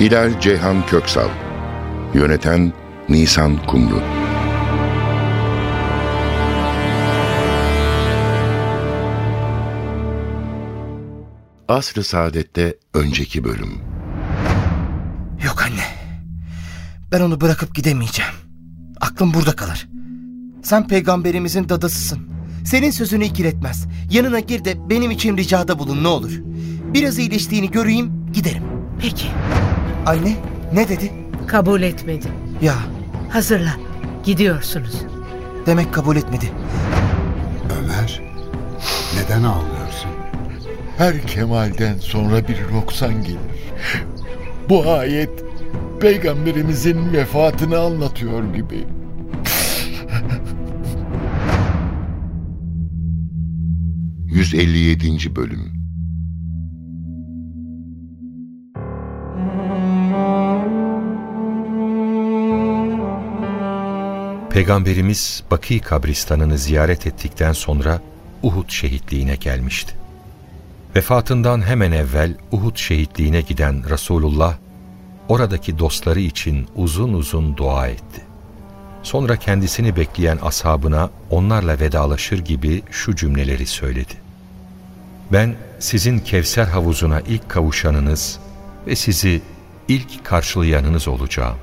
Hilal Ceyhan Köksal Yöneten Nisan Kumru Asr-ı Saadet'te önceki bölüm Yok anne. Ben onu bırakıp gidemeyeceğim. Aklım burada kalır. Sen peygamberimizin dadasısın. Senin sözünü ikiletmez. Yanına gir de benim için ricada bulun ne olur. Biraz iyileştiğini göreyim giderim. Peki, Anne ne dedi? kabul etmedi. Ya Hazırlan, gidiyorsunuz. demek kabul etmedi. Ömer, neden ağlıyorsun? Her kemalden sonra bir noksan gelir. Bu ayet peygamberimizin vefatını anlatıyor gibi. ...157. Bölüm Peygamberimiz Baki kabristanını ziyaret ettikten sonra Uhud şehitliğine gelmişti. Vefatından hemen evvel Uhud şehitliğine giden Resulullah, oradaki dostları için uzun uzun dua etti. Sonra kendisini bekleyen ashabına onlarla vedalaşır gibi şu cümleleri söyledi. Ben sizin Kevser havuzuna ilk kavuşanınız ve sizi ilk karşılayanınız olacağım.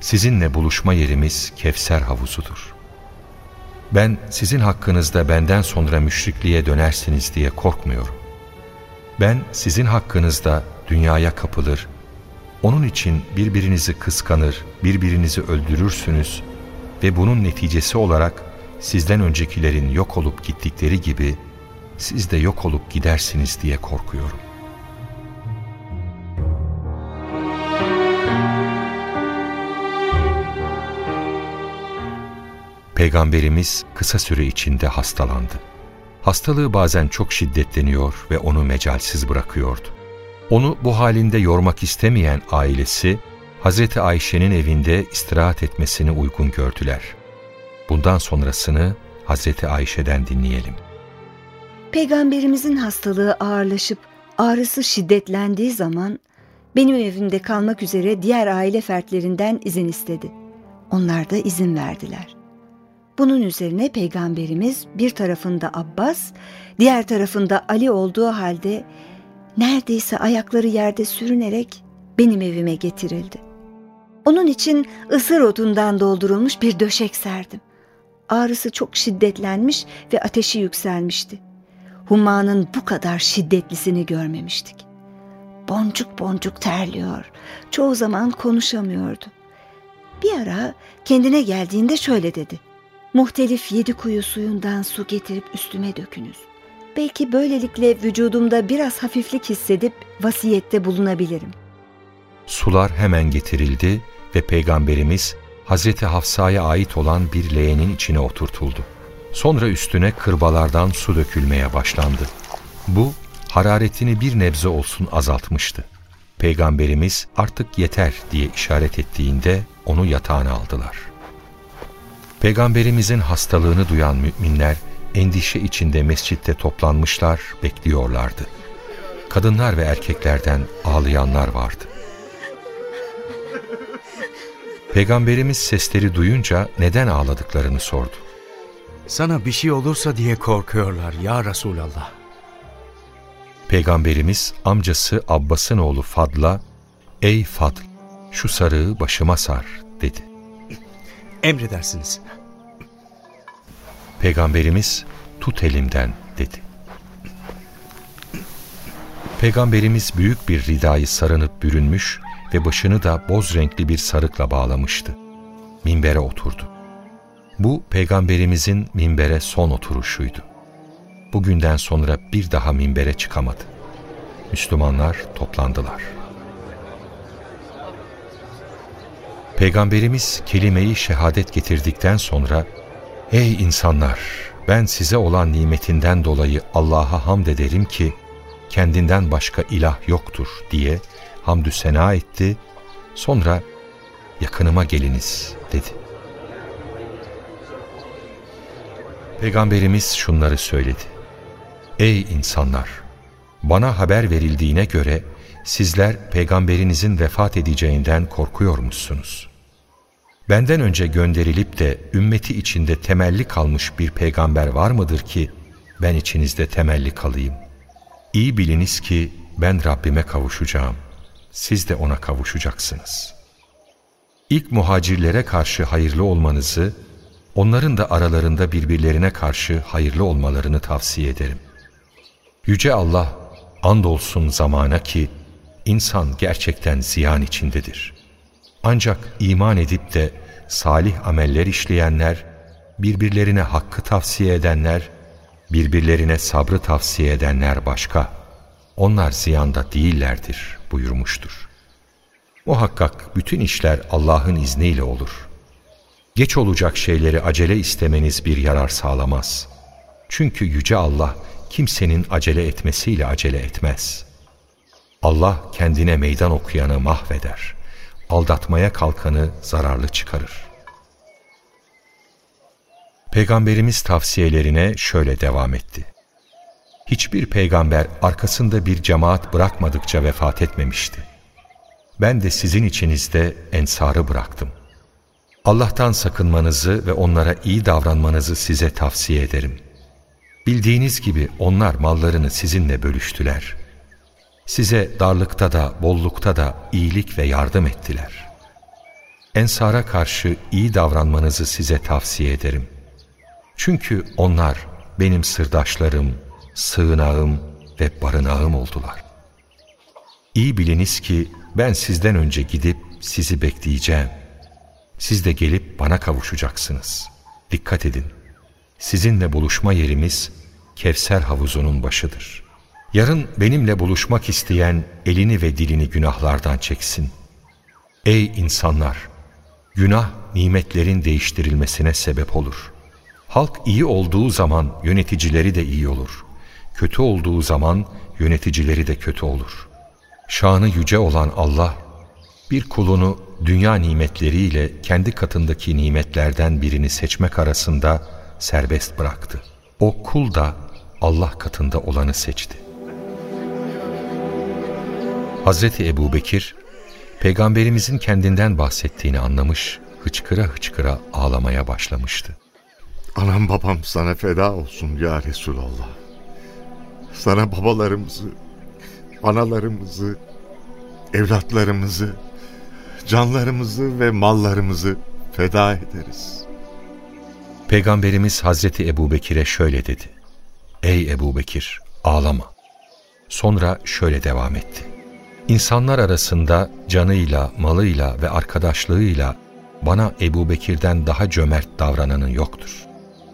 Sizinle buluşma yerimiz Kevser havuzudur. Ben sizin hakkınızda benden sonra müşrikliğe dönersiniz diye korkmuyorum. Ben sizin hakkınızda dünyaya kapılır, onun için birbirinizi kıskanır, birbirinizi öldürürsünüz ve bunun neticesi olarak sizden öncekilerin yok olup gittikleri gibi siz de yok olup gidersiniz diye korkuyorum. Peygamberimiz kısa süre içinde hastalandı. Hastalığı bazen çok şiddetleniyor ve onu mecalsiz bırakıyordu. Onu bu halinde yormak istemeyen ailesi, Hazreti Ayşe'nin evinde istirahat etmesini uygun gördüler. Bundan sonrasını Hazreti Ayşe'den dinleyelim. Peygamberimizin hastalığı ağırlaşıp ağrısı şiddetlendiği zaman benim evimde kalmak üzere diğer aile fertlerinden izin istedi. Onlar da izin verdiler. Bunun üzerine peygamberimiz bir tarafında Abbas, diğer tarafında Ali olduğu halde neredeyse ayakları yerde sürünerek benim evime getirildi. Onun için ısır otundan doldurulmuş bir döşek serdim. Ağrısı çok şiddetlenmiş ve ateşi yükselmişti. Hummanın bu kadar şiddetlisini görmemiştik. Boncuk boncuk terliyor, çoğu zaman konuşamıyordu. Bir ara kendine geldiğinde şöyle dedi. Muhtelif yedi kuyu suyundan su getirip üstüme dökünüz. Belki böylelikle vücudumda biraz hafiflik hissedip vasiyette bulunabilirim. Sular hemen getirildi ve Peygamberimiz Hazreti Hafsa'ya ait olan bir leğenin içine oturtuldu. Sonra üstüne kırbalardan su dökülmeye başlandı. Bu hararetini bir nebze olsun azaltmıştı. Peygamberimiz artık yeter diye işaret ettiğinde onu yatağına aldılar. Peygamberimizin hastalığını duyan müminler endişe içinde mescitte toplanmışlar, bekliyorlardı. Kadınlar ve erkeklerden ağlayanlar vardı. Peygamberimiz sesleri duyunca neden ağladıklarını sordu. Sana bir şey olursa diye korkuyorlar ya Resulallah. Peygamberimiz amcası Abbas'ın oğlu Fadl'a ''Ey Fadl, şu sarığı başıma sar.'' dedi. Emredersiniz. Peygamberimiz ''Tut elimden.'' dedi. Peygamberimiz büyük bir ridayı sarınıp bürünmüş ve başını da boz renkli bir sarıkla bağlamıştı. Minbere oturdu. Bu peygamberimizin minbere son oturuşuydu. Bugünden sonra bir daha minbere çıkamadı. Müslümanlar toplandılar. Peygamberimiz kelimeyi şehadet getirdikten sonra Ey insanlar! Ben size olan nimetinden dolayı Allah'a hamd ederim ki kendinden başka ilah yoktur diye hamdü sena etti. Sonra yakınıma geliniz dedi. Peygamberimiz şunları söyledi. Ey insanlar! Bana haber verildiğine göre sizler peygamberinizin vefat edeceğinden korkuyor musunuz? Benden önce gönderilip de ümmeti içinde temelli kalmış bir peygamber var mıdır ki ben içinizde temelli kalayım? İyi biliniz ki ben Rabbime kavuşacağım. Siz de ona kavuşacaksınız. İlk muhacirlere karşı hayırlı olmanızı, onların da aralarında birbirlerine karşı hayırlı olmalarını tavsiye ederim. Yüce Allah andolsun zamana ki insan gerçekten ziyan içindedir. Ancak iman edip de salih ameller işleyenler, birbirlerine hakkı tavsiye edenler, birbirlerine sabrı tavsiye edenler başka. Onlar ziyanda değillerdir buyurmuştur. Muhakkak bütün işler Allah'ın izniyle olur. Geç olacak şeyleri acele istemeniz bir yarar sağlamaz. Çünkü Yüce Allah kimsenin acele etmesiyle acele etmez. Allah kendine meydan okuyanı mahveder. Aldatmaya kalkanı zararlı çıkarır. Peygamberimiz tavsiyelerine şöyle devam etti. Hiçbir peygamber arkasında bir cemaat bırakmadıkça vefat etmemişti. Ben de sizin içinizde ensarı bıraktım. Allah'tan sakınmanızı ve onlara iyi davranmanızı size tavsiye ederim.'' Bildiğiniz gibi onlar mallarını sizinle bölüştüler. Size darlıkta da bollukta da iyilik ve yardım ettiler. Ensara karşı iyi davranmanızı size tavsiye ederim. Çünkü onlar benim sırdaşlarım, sığınağım ve barınağım oldular. İyi biliniz ki ben sizden önce gidip sizi bekleyeceğim. Siz de gelip bana kavuşacaksınız. Dikkat edin. Sizinle buluşma yerimiz Kevser havuzunun başıdır. Yarın benimle buluşmak isteyen elini ve dilini günahlardan çeksin. Ey insanlar! Günah nimetlerin değiştirilmesine sebep olur. Halk iyi olduğu zaman yöneticileri de iyi olur. Kötü olduğu zaman yöneticileri de kötü olur. Şanı yüce olan Allah, bir kulunu dünya nimetleriyle kendi katındaki nimetlerden birini seçmek arasında serbest bıraktı. O kul da Allah katında olanı seçti. Hazreti Ebu Bekir, Peygamberimizin kendinden bahsettiğini anlamış, hıçkıra hıçkıra ağlamaya başlamıştı. Anam babam sana feda olsun ya Resulallah. Sana babalarımızı, analarımızı, evlatlarımızı, canlarımızı ve mallarımızı feda ederiz. Peygamberimiz Hazreti Ebu Bekir'e şöyle dedi. Ey Ebu Bekir ağlama. Sonra şöyle devam etti. İnsanlar arasında canıyla, malıyla ve arkadaşlığıyla bana Ebu Bekir'den daha cömert davrananın yoktur.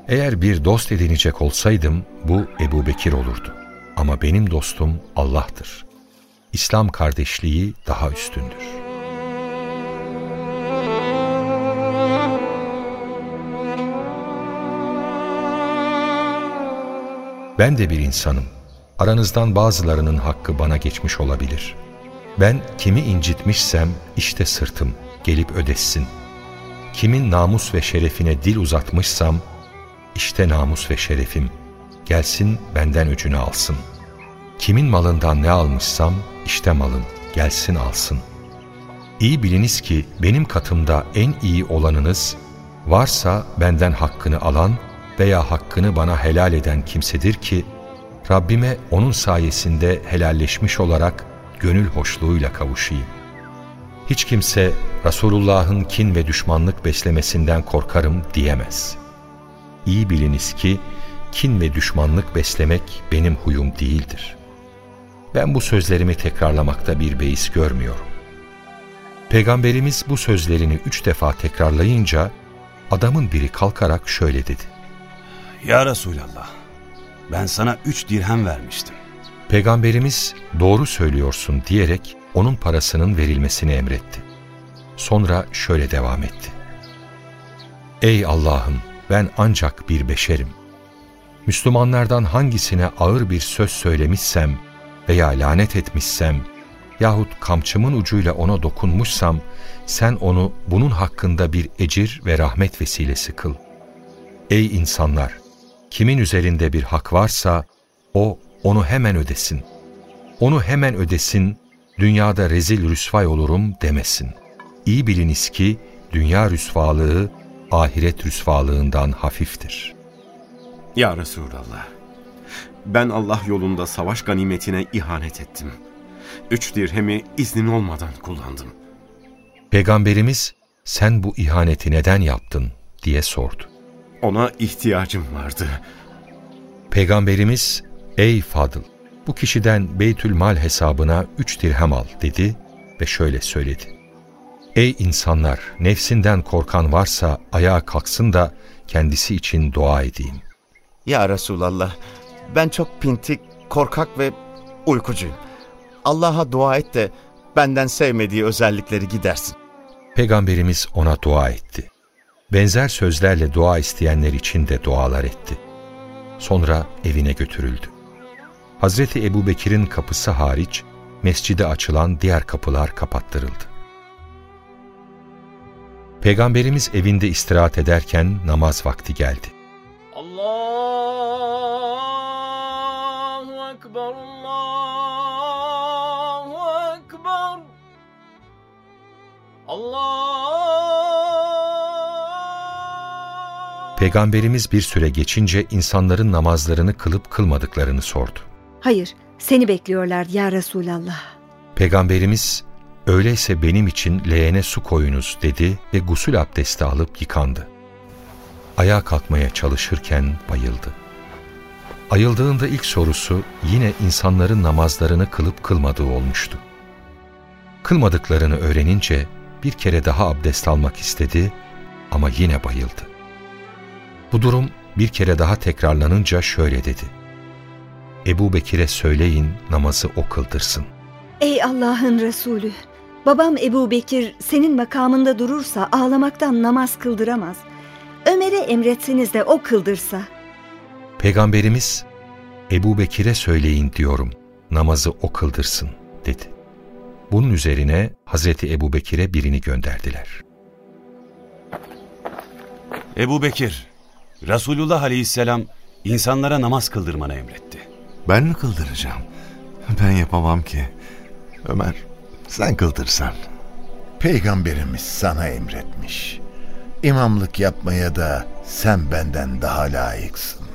Eğer bir dost edinecek olsaydım bu Ebu Bekir olurdu. Ama benim dostum Allah'tır. İslam kardeşliği daha üstündür.'' Ben de bir insanım. Aranızdan bazılarının hakkı bana geçmiş olabilir. Ben kimi incitmişsem işte sırtım, gelip ödesin. Kimin namus ve şerefine dil uzatmışsam, işte namus ve şerefim, gelsin benden öcünü alsın. Kimin malından ne almışsam, işte malım, gelsin alsın. İyi biliniz ki benim katımda en iyi olanınız, varsa benden hakkını alan veya hakkını bana helal eden kimsedir ki Rabbime onun sayesinde helalleşmiş olarak gönül hoşluğuyla kavuşayım. Hiç kimse Resulullah'ın kin ve düşmanlık beslemesinden korkarım diyemez. İyi biliniz ki kin ve düşmanlık beslemek benim huyum değildir. Ben bu sözlerimi tekrarlamakta bir beis görmüyorum. Peygamberimiz bu sözlerini üç defa tekrarlayınca adamın biri kalkarak şöyle dedi. Ya Resulallah, ben sana üç dirhem vermiştim. Peygamberimiz doğru söylüyorsun diyerek onun parasının verilmesini emretti. Sonra şöyle devam etti. Ey Allah'ım ben ancak bir beşerim. Müslümanlardan hangisine ağır bir söz söylemişsem veya lanet etmişsem yahut kamçımın ucuyla ona dokunmuşsam sen onu bunun hakkında bir ecir ve rahmet vesilesi kıl. Ey insanlar! Kimin üzerinde bir hak varsa o onu hemen ödesin. Onu hemen ödesin, dünyada rezil rüsvay olurum demesin. İyi biliniz ki dünya rüsvalığı ahiret rüsvalığından hafiftir. Ya Resulallah, ben Allah yolunda savaş ganimetine ihanet ettim. Üç dirhemi iznin olmadan kullandım. Peygamberimiz sen bu ihaneti neden yaptın diye sordu. Ona ihtiyacım vardı. Peygamberimiz ey Fadıl bu kişiden Beytül Mal hesabına üç dirhem al dedi ve şöyle söyledi. Ey insanlar nefsinden korkan varsa ayağa kalksın da kendisi için dua edeyim. Ya Resulallah, ben çok pintik, korkak ve uykucuyum. Allah'a dua et de benden sevmediği özellikleri gidersin. Peygamberimiz ona dua etti. Benzer sözlerle dua isteyenler için de dualar etti. Sonra evine götürüldü. Hazreti Ebu Bekir'in kapısı hariç mescide açılan diğer kapılar kapattırıldı. Peygamberimiz evinde istirahat ederken namaz vakti geldi. Allahu Ekber, Allahu Ekber. Allah. Peygamberimiz bir süre geçince insanların namazlarını kılıp kılmadıklarını sordu. Hayır, seni bekliyorlar ya Resulallah. Peygamberimiz, öyleyse benim için leğene su koyunuz dedi ve gusül abdesti alıp yıkandı. Ayağa kalkmaya çalışırken bayıldı. Ayıldığında ilk sorusu yine insanların namazlarını kılıp kılmadığı olmuştu. Kılmadıklarını öğrenince bir kere daha abdest almak istedi ama yine bayıldı. Bu durum bir kere daha tekrarlanınca şöyle dedi. Ebu Bekir'e söyleyin namazı o kıldırsın. Ey Allah'ın Resulü! Babam Ebu Bekir senin makamında durursa ağlamaktan namaz kıldıramaz. Ömer'e emretseniz de o kıldırsa. Peygamberimiz, Ebu Bekir'e söyleyin diyorum, namazı o kıldırsın dedi. Bunun üzerine Hazreti Ebu Bekir'e birini gönderdiler. Ebu Bekir, Resulullah Aleyhisselam insanlara namaz kıldırmanı emretti. Ben mi kıldıracağım? Ben yapamam ki. Ömer, sen kıldırsan. Peygamberimiz sana emretmiş. İmamlık yapmaya da sen benden daha layıksın.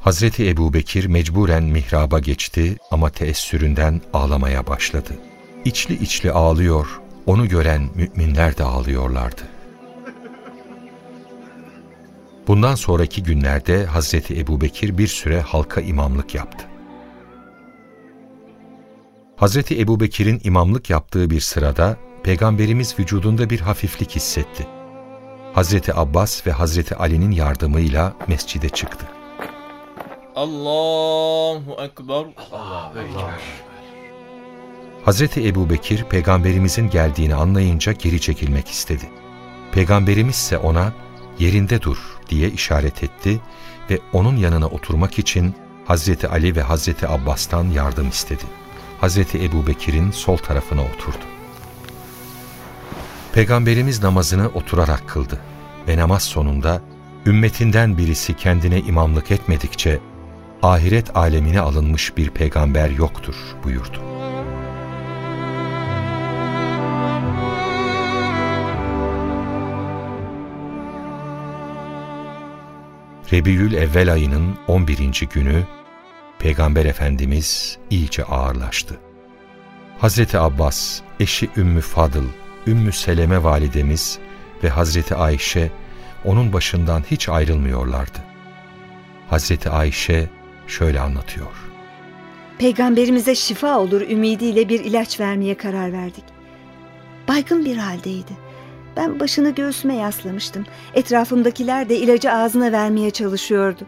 Hazreti Ebu Bekir mecburen mihraba geçti ama teessüründen ağlamaya başladı. İçli içli ağlıyor, onu gören müminler de ağlıyorlardı. Bundan sonraki günlerde Hazreti Ebu Bekir bir süre halka imamlık yaptı. Hazreti Ebu Bekir'in imamlık yaptığı bir sırada Peygamberimiz vücudunda bir hafiflik hissetti. Hazreti Abbas ve Hazreti Ali'nin yardımıyla mescide çıktı. Allahu Ekber. Allahu Ekber. Hazreti Ebu Bekir peygamberimizin geldiğini anlayınca geri çekilmek istedi. Peygamberimiz ise ona yerinde dur diye işaret etti ve onun yanına oturmak için Hazreti Ali ve Hazreti Abbas'tan yardım istedi. Hazreti Ebu Bekir'in sol tarafına oturdu. Peygamberimiz namazını oturarak kıldı ve namaz sonunda ümmetinden birisi kendine imamlık etmedikçe ahiret alemine alınmış bir peygamber yoktur buyurdu. Rebiyül Evvel ayının 11. günü Peygamber Efendimiz iyice ağırlaştı. Hazreti Abbas, eşi Ümmü Fadıl, Ümmü Seleme validemiz ve Hazreti Ayşe onun başından hiç ayrılmıyorlardı. Hazreti Ayşe şöyle anlatıyor. Peygamberimize şifa olur ümidiyle bir ilaç vermeye karar verdik. Baygın bir haldeydi. Ben başını göğsüme yaslamıştım. Etrafımdakiler de ilacı ağzına vermeye çalışıyordu.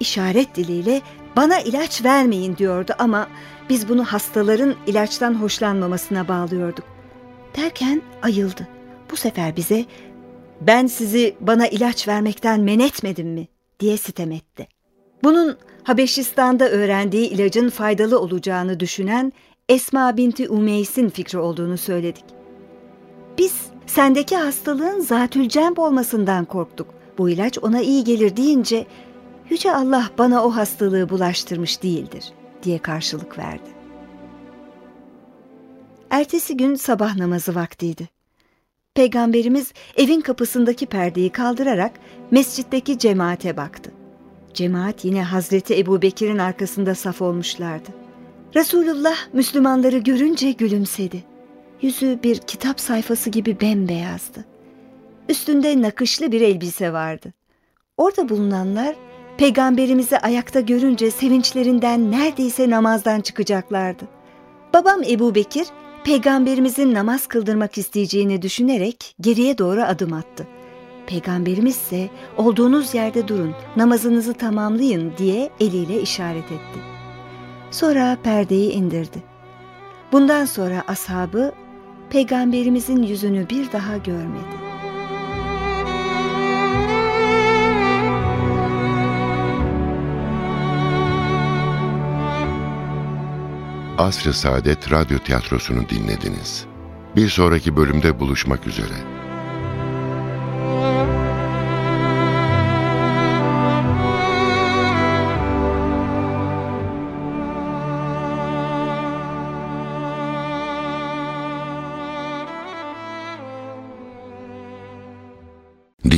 İşaret diliyle bana ilaç vermeyin diyordu ama biz bunu hastaların ilaçtan hoşlanmamasına bağlıyorduk. Derken ayıldı. Bu sefer bize ben sizi bana ilaç vermekten men etmedim mi diye sitem etti. Bunun Habeşistan'da öğrendiği ilacın faydalı olacağını düşünen Esma binti Umeys'in fikri olduğunu söyledik. Biz sendeki hastalığın zatülcemp olmasından korktuk. Bu ilaç ona iyi gelir deyince Yüce Allah bana o hastalığı bulaştırmış değildir diye karşılık verdi. Ertesi gün sabah namazı vaktiydi. Peygamberimiz evin kapısındaki perdeyi kaldırarak mescitteki cemaate baktı. Cemaat yine Hazreti Ebu Bekir'in arkasında saf olmuşlardı. Resulullah Müslümanları görünce gülümsedi. Yüzü bir kitap sayfası gibi bembeyazdı. Üstünde nakışlı bir elbise vardı. Orada bulunanlar peygamberimizi ayakta görünce sevinçlerinden neredeyse namazdan çıkacaklardı. Babam Ebu Bekir peygamberimizin namaz kıldırmak isteyeceğini düşünerek geriye doğru adım attı. Peygamberimiz ise olduğunuz yerde durun, namazınızı tamamlayın diye eliyle işaret etti. Sonra perdeyi indirdi. Bundan sonra ashabı peygamberimizin yüzünü bir daha görmedi. Asr-ı Saadet Radyo Tiyatrosu'nu dinlediniz. Bir sonraki bölümde buluşmak üzere.